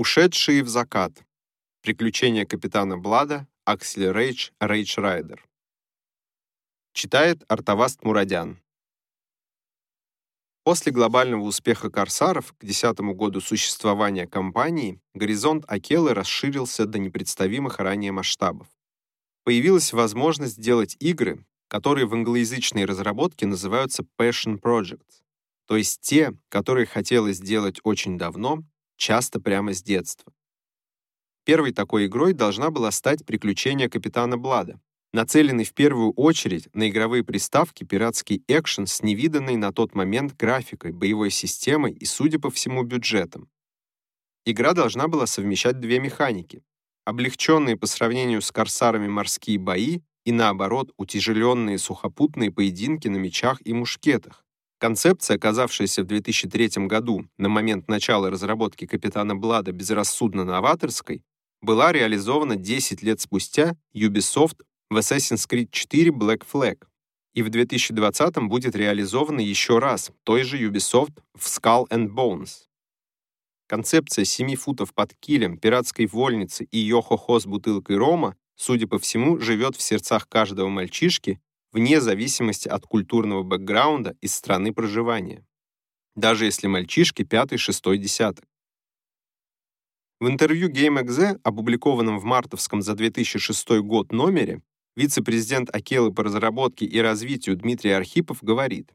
Ушедшие в закат. Приключения капитана Блада, Аксель Рейдж, Рейдж Райдер. Читает Артаваст Мурадян. После глобального успеха «Корсаров» к десятому году существования компании горизонт Акелы расширился до непредставимых ранее масштабов. Появилась возможность делать игры, которые в англоязычной разработке называются passion projects, то есть те, которые хотелось сделать очень давно, часто прямо с детства. Первой такой игрой должна была стать «Приключения капитана Блада», нацеленный в первую очередь на игровые приставки пиратский экшен с невиданной на тот момент графикой, боевой системой и, судя по всему, бюджетом. Игра должна была совмещать две механики. Облегченные по сравнению с корсарами морские бои и, наоборот, утяжеленные сухопутные поединки на мечах и мушкетах. Концепция, оказавшаяся в 2003 году на момент начала разработки «Капитана Блада» безрассудно новаторской, была реализована 10 лет спустя Ubisoft в Assassin's Creed 4 Black Flag, и в 2020 будет реализована еще раз той же Ubisoft в Skull and Bones. Концепция 7 футов под килем, пиратской вольницы и йо-хо-хо с бутылкой рома, судя по всему, живет в сердцах каждого мальчишки вне зависимости от культурного бэкграунда и страны проживания. Даже если мальчишки пятый, шестой десяток. В интервью GameXZ, опубликованном в мартовском за 2006 год номере, вице-президент Акелы по разработке и развитию Дмитрий Архипов говорит,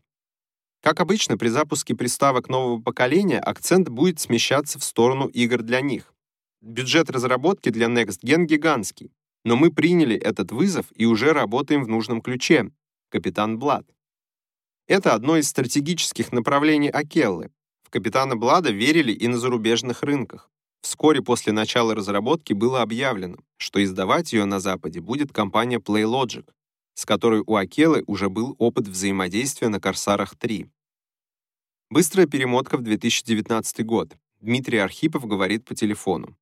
как обычно, при запуске приставок нового поколения акцент будет смещаться в сторону игр для них. Бюджет разработки для Next Gen гигантский, но мы приняли этот вызов и уже работаем в нужном ключе. Капитан Блад. Это одно из стратегических направлений Акеллы. В Капитана Блада верили и на зарубежных рынках. Вскоре после начала разработки было объявлено, что издавать ее на Западе будет компания PlayLogic, с которой у Акелы уже был опыт взаимодействия на Корсарах 3. Быстрая перемотка в 2019 год. Дмитрий Архипов говорит по телефону.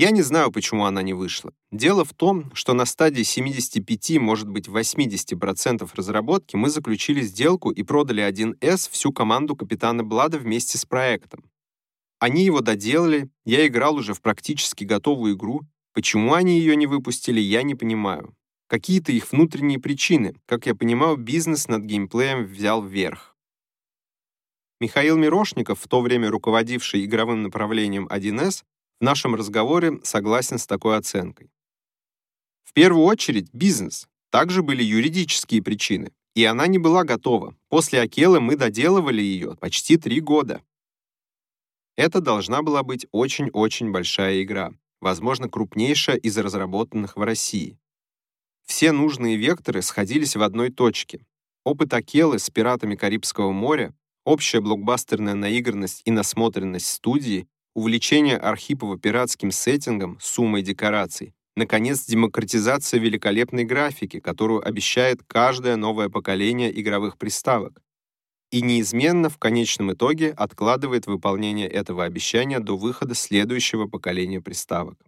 Я не знаю, почему она не вышла. Дело в том, что на стадии 75, может быть 80% разработки мы заключили сделку и продали 1С всю команду капитана Блада вместе с проектом. Они его доделали, я играл уже в практически готовую игру. Почему они ее не выпустили, я не понимаю. Какие-то их внутренние причины. Как я понимаю, бизнес над геймплеем взял вверх. Михаил Мирошников, в то время руководивший игровым направлением 1С, в нашем разговоре согласен с такой оценкой. В первую очередь бизнес. Также были юридические причины. И она не была готова. После Акелы мы доделывали ее почти три года. Это должна была быть очень-очень большая игра, возможно, крупнейшая из разработанных в России. Все нужные векторы сходились в одной точке. Опыт Акелы с пиратами Карибского моря, общая блокбастерная наигранность и насмотренность студии, увлечение Архипова пиратским сеттингом, суммой декораций, наконец, демократизация великолепной графики, которую обещает каждое новое поколение игровых приставок, и неизменно в конечном итоге откладывает выполнение этого обещания до выхода следующего поколения приставок.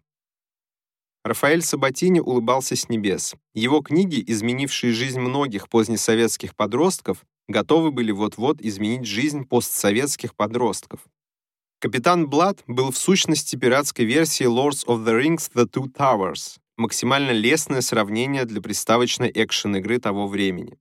Рафаэль Сабатини улыбался с небес. Его книги, изменившие жизнь многих позднесоветских подростков, готовы были вот-вот изменить жизнь постсоветских подростков. Капитан Блад был в сущности пиратской версией Lords of the Rings The Two Towers, максимально лестное сравнение для приставочной экшен-игры того времени.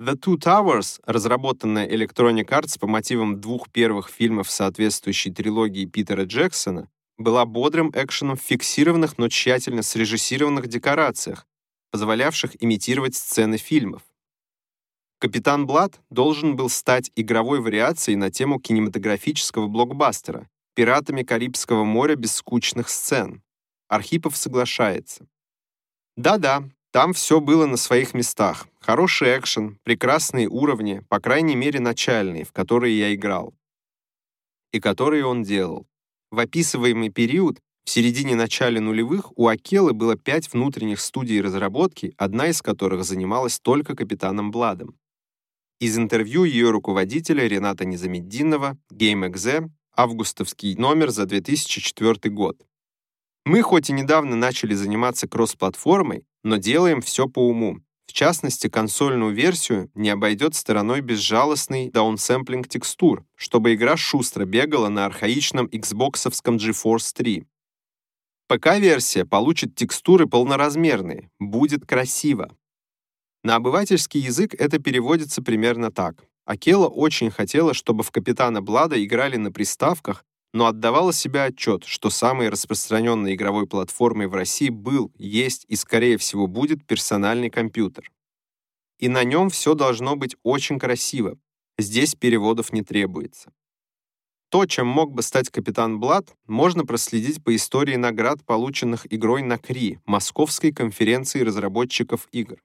The Two Towers, разработанная Electronic Arts по мотивам двух первых фильмов соответствующей трилогии Питера Джексона, была бодрым экшеном в фиксированных, но тщательно срежиссированных декорациях, позволявших имитировать сцены фильмов. «Капитан Блад» должен был стать игровой вариацией на тему кинематографического блокбастера «Пиратами Карибского моря без скучных сцен». Архипов соглашается. Да-да, там все было на своих местах. Хороший экшен, прекрасные уровни, по крайней мере начальные, в которые я играл. И которые он делал. В описываемый период, в середине-начале нулевых, у Акелы было пять внутренних студий разработки, одна из которых занималась только Капитаном Бладом. Из интервью ее руководителя Рената Незамеддинова, GameXZ, августовский номер за 2004 год. Мы хоть и недавно начали заниматься кроссплатформой, но делаем все по уму. В частности, консольную версию не обойдет стороной безжалостный даунсэмплинг текстур, чтобы игра шустро бегала на архаичном Xboxовском GeForce 3. ПК-версия получит текстуры полноразмерные, будет красиво. На обывательский язык это переводится примерно так. Акела очень хотела, чтобы в Капитана Блада играли на приставках, но отдавала себе отчет, что самой распространенной игровой платформой в России был, есть и, скорее всего, будет персональный компьютер. И на нем все должно быть очень красиво. Здесь переводов не требуется. То, чем мог бы стать капитан Блад, можно проследить по истории наград, полученных игрой на КРИ, Московской конференции разработчиков игр.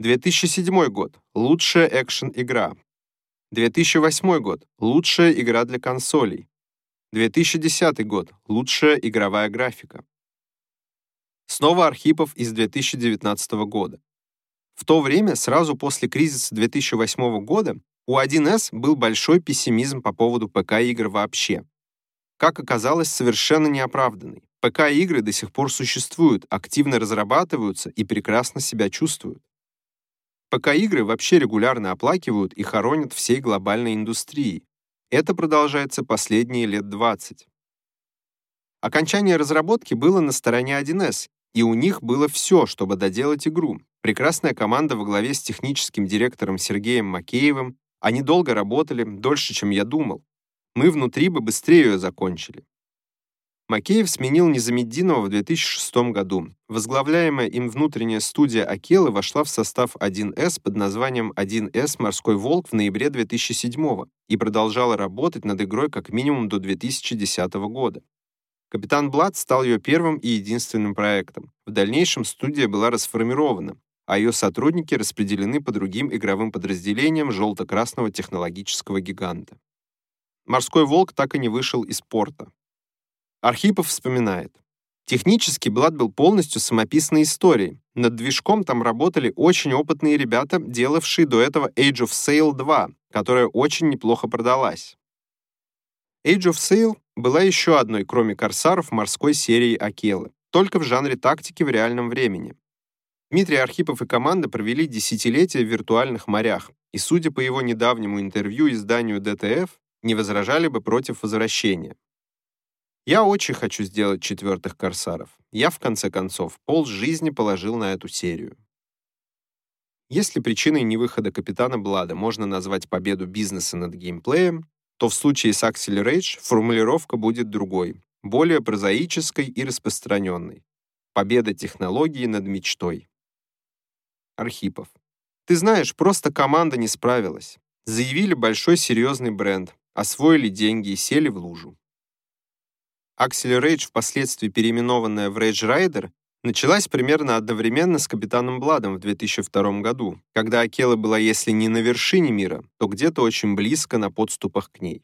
2007 год. Лучшая экшен-игра. 2008 год. Лучшая игра для консолей. 2010 год. Лучшая игровая графика. Снова Архипов из 2019 года. В то время, сразу после кризиса 2008 года, у 1С был большой пессимизм по поводу ПК-игр вообще. Как оказалось, совершенно неоправданный. ПК-игры до сих пор существуют, активно разрабатываются и прекрасно себя чувствуют. ПК-игры вообще регулярно оплакивают и хоронят всей глобальной индустрии. Это продолжается последние лет 20. Окончание разработки было на стороне 1С, и у них было все, чтобы доделать игру. Прекрасная команда во главе с техническим директором Сергеем Макеевым. Они долго работали, дольше, чем я думал. Мы внутри бы быстрее ее закончили. Макеев сменил Низамеддинова в 2006 году. Возглавляемая им внутренняя студия Акелы вошла в состав 1С под названием 1С «Морской волк» в ноябре 2007 и продолжала работать над игрой как минимум до 2010 года. «Капитан Блад» стал ее первым и единственным проектом. В дальнейшем студия была расформирована, а ее сотрудники распределены по другим игровым подразделениям желто-красного технологического гиганта. «Морской волк» так и не вышел из порта. Архипов вспоминает. Технически Блад был полностью самописной историей. Над движком там работали очень опытные ребята, делавшие до этого Age of Sail 2, которая очень неплохо продалась. Age of Sail была еще одной, кроме Корсаров, морской серии Акелы, только в жанре тактики в реальном времени. Дмитрий Архипов и команда провели десятилетия в виртуальных морях, и, судя по его недавнему интервью изданию DTF, не возражали бы против возвращения. Я очень хочу сделать четвертых корсаров. Я, в конце концов, пол жизни положил на эту серию. Если причиной невыхода Капитана Блада можно назвать победу бизнеса над геймплеем, то в случае с Axel Rage формулировка будет другой, более прозаической и распространенной. Победа технологии над мечтой. Архипов. Ты знаешь, просто команда не справилась. Заявили большой серьезный бренд, освоили деньги и сели в лужу. Axel Rage, впоследствии переименованная в Rage Rider, началась примерно одновременно с Капитаном Бладом в 2002 году, когда Акела была, если не на вершине мира, то где-то очень близко на подступах к ней.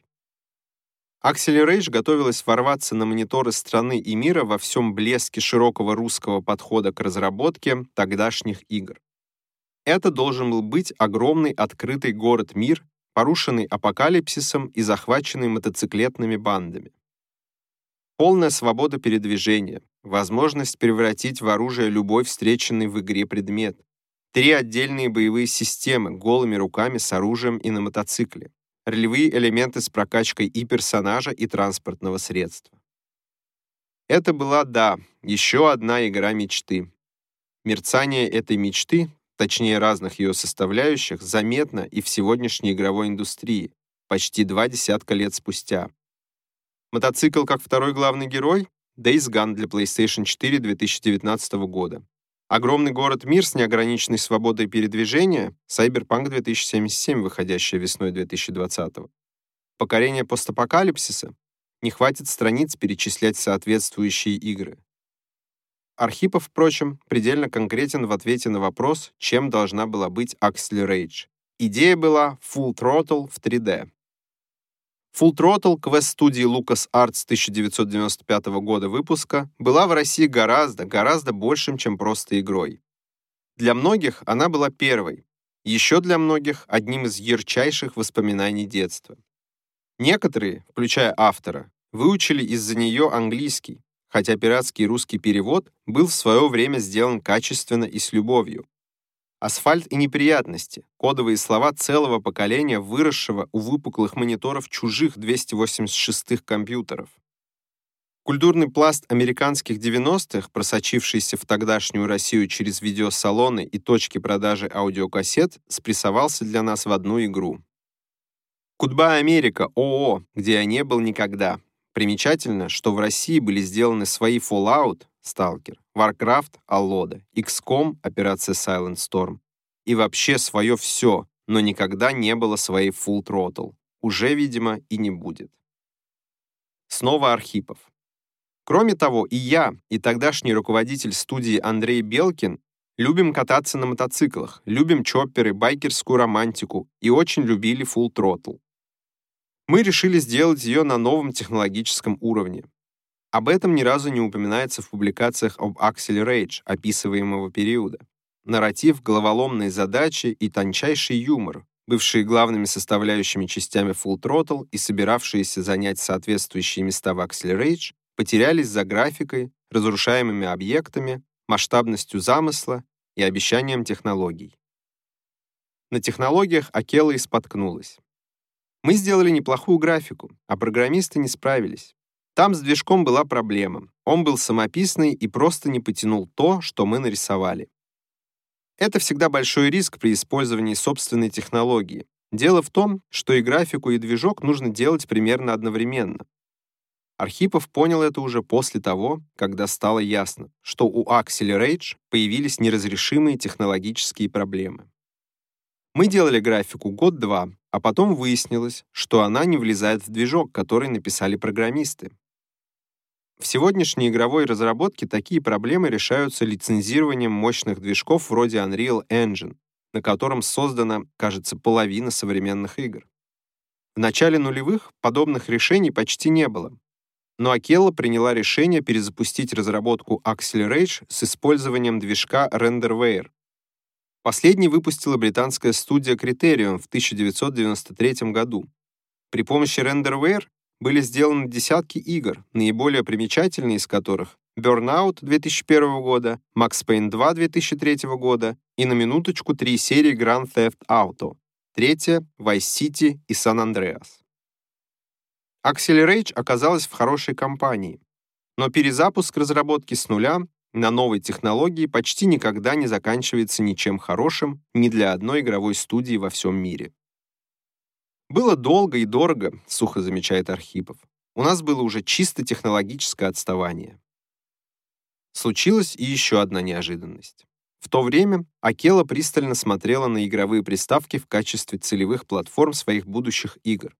Axel Rage готовилась ворваться на мониторы страны и мира во всем блеске широкого русского подхода к разработке тогдашних игр. Это должен был быть огромный открытый город-мир, порушенный апокалипсисом и захваченный мотоциклетными бандами. Полная свобода передвижения, возможность превратить в оружие любой встреченный в игре предмет, три отдельные боевые системы голыми руками с оружием и на мотоцикле, ролевые элементы с прокачкой и персонажа, и транспортного средства. Это была, да, еще одна игра мечты. Мерцание этой мечты, точнее разных ее составляющих, заметно и в сегодняшней игровой индустрии, почти два десятка лет спустя. Мотоцикл как второй главный герой — Days Gone для PlayStation 4 2019 года. Огромный город-мир с неограниченной свободой передвижения — Cyberpunk 2077, выходящая весной 2020 Покорение постапокалипсиса — не хватит страниц перечислять соответствующие игры. Архипов, впрочем, предельно конкретен в ответе на вопрос, чем должна была быть Axel Rage. Идея была Full Throttle в 3D. Full Throttle, квест-студии LucasArts 1995 года выпуска, была в России гораздо, гораздо большим, чем просто игрой. Для многих она была первой, еще для многих одним из ярчайших воспоминаний детства. Некоторые, включая автора, выучили из-за нее английский, хотя пиратский русский перевод был в свое время сделан качественно и с любовью. Асфальт и неприятности — кодовые слова целого поколения, выросшего у выпуклых мониторов чужих 286-х компьютеров. Культурный пласт американских 90-х, просочившийся в тогдашнюю Россию через видеосалоны и точки продажи аудиокассет, спрессовался для нас в одну игру. Кудба Америка ООО, где я не был никогда. Примечательно, что в России были сделаны свои Fallout, Stalker, Warcraft, Alloda, XCOM, операция Silent Storm, и вообще свое все, но никогда не было своей Full Throttle. Уже, видимо, и не будет. Снова Архипов. Кроме того, и я, и тогдашний руководитель студии Андрей Белкин любим кататься на мотоциклах, любим чопперы, байкерскую романтику и очень любили Full Throttle. Мы решили сделать ее на новом технологическом уровне. Об этом ни разу не упоминается в публикациях об Axel Rage описываемого периода. Нарратив, головоломные задачи и тончайший юмор, бывшие главными составляющими частями Full Throttle и собиравшиеся занять соответствующие места в Axel Rage, потерялись за графикой, разрушаемыми объектами, масштабностью замысла и обещанием технологий. На технологиях Акела и споткнулась. Мы сделали неплохую графику, а программисты не справились. Там с движком была проблема. Он был самописный и просто не потянул то, что мы нарисовали. Это всегда большой риск при использовании собственной технологии. Дело в том, что и графику, и движок нужно делать примерно одновременно. Архипов понял это уже после того, когда стало ясно, что у Axel Rage появились неразрешимые технологические проблемы. Мы делали графику год-два, а потом выяснилось, что она не влезает в движок, который написали программисты. В сегодняшней игровой разработке такие проблемы решаются лицензированием мощных движков вроде Unreal Engine, на котором создана, кажется, половина современных игр. В начале нулевых подобных решений почти не было, но Акела приняла решение перезапустить разработку Axel Rage с использованием движка RenderWare. Последний выпустила британская студия Criterion в 1993 году. При помощи RenderWare были сделаны десятки игр, наиболее примечательные из которых Burnout 2001 года, Max Payne 2 2003 года и на минуточку три серии Grand Theft Auto, третья Vice City и San Andreas. Axel Rage оказалась в хорошей компании, но перезапуск разработки с нуля на новой технологии почти никогда не заканчивается ничем хорошим ни для одной игровой студии во всем мире. Было долго и дорого, сухо замечает Архипов. У нас было уже чисто технологическое отставание. Случилась и еще одна неожиданность. В то время Акела пристально смотрела на игровые приставки в качестве целевых платформ своих будущих игр.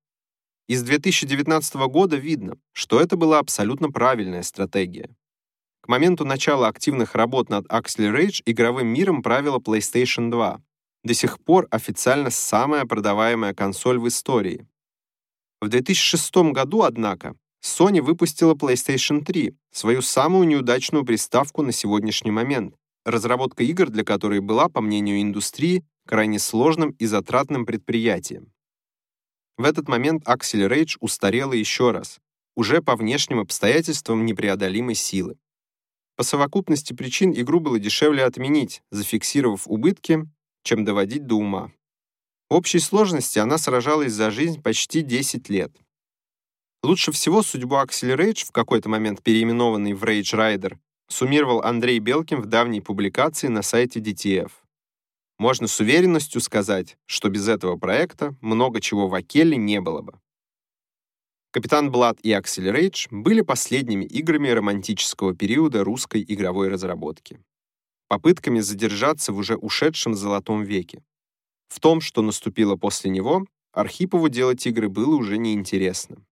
Из 2019 года видно, что это была абсолютно правильная стратегия. К моменту начала активных работ над Axel Rage игровым миром правила PlayStation 2, до сих пор официально самая продаваемая консоль в истории. В 2006 году, однако, Sony выпустила PlayStation 3, свою самую неудачную приставку на сегодняшний момент, разработка игр для которой была, по мнению индустрии, крайне сложным и затратным предприятием. В этот момент Аксель Рейдж устарела еще раз, уже по внешним обстоятельствам непреодолимой силы. По совокупности причин игру было дешевле отменить, зафиксировав убытки, чем доводить до ума. В общей сложности она сражалась за жизнь почти 10 лет. Лучше всего судьбу Аксель Рейдж, в какой-то момент переименованный в Rage Rider, суммировал Андрей Белкин в давней публикации на сайте DTF. Можно с уверенностью сказать, что без этого проекта много чего в Акеле не было бы. Капитан Блад и Аксель Рейдж были последними играми романтического периода русской игровой разработки. Попытками задержаться в уже ушедшем золотом веке. В том, что наступило после него, Архипову делать игры было уже неинтересно.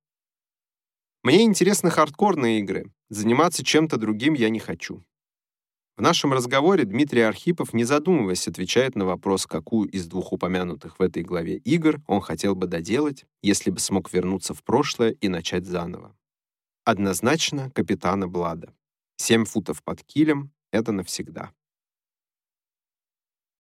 Мне интересны хардкорные игры, заниматься чем-то другим я не хочу. В нашем разговоре Дмитрий Архипов, не задумываясь, отвечает на вопрос, какую из двух упомянутых в этой главе игр он хотел бы доделать, если бы смог вернуться в прошлое и начать заново. Однозначно Капитана Блада. Семь футов под килем — это навсегда.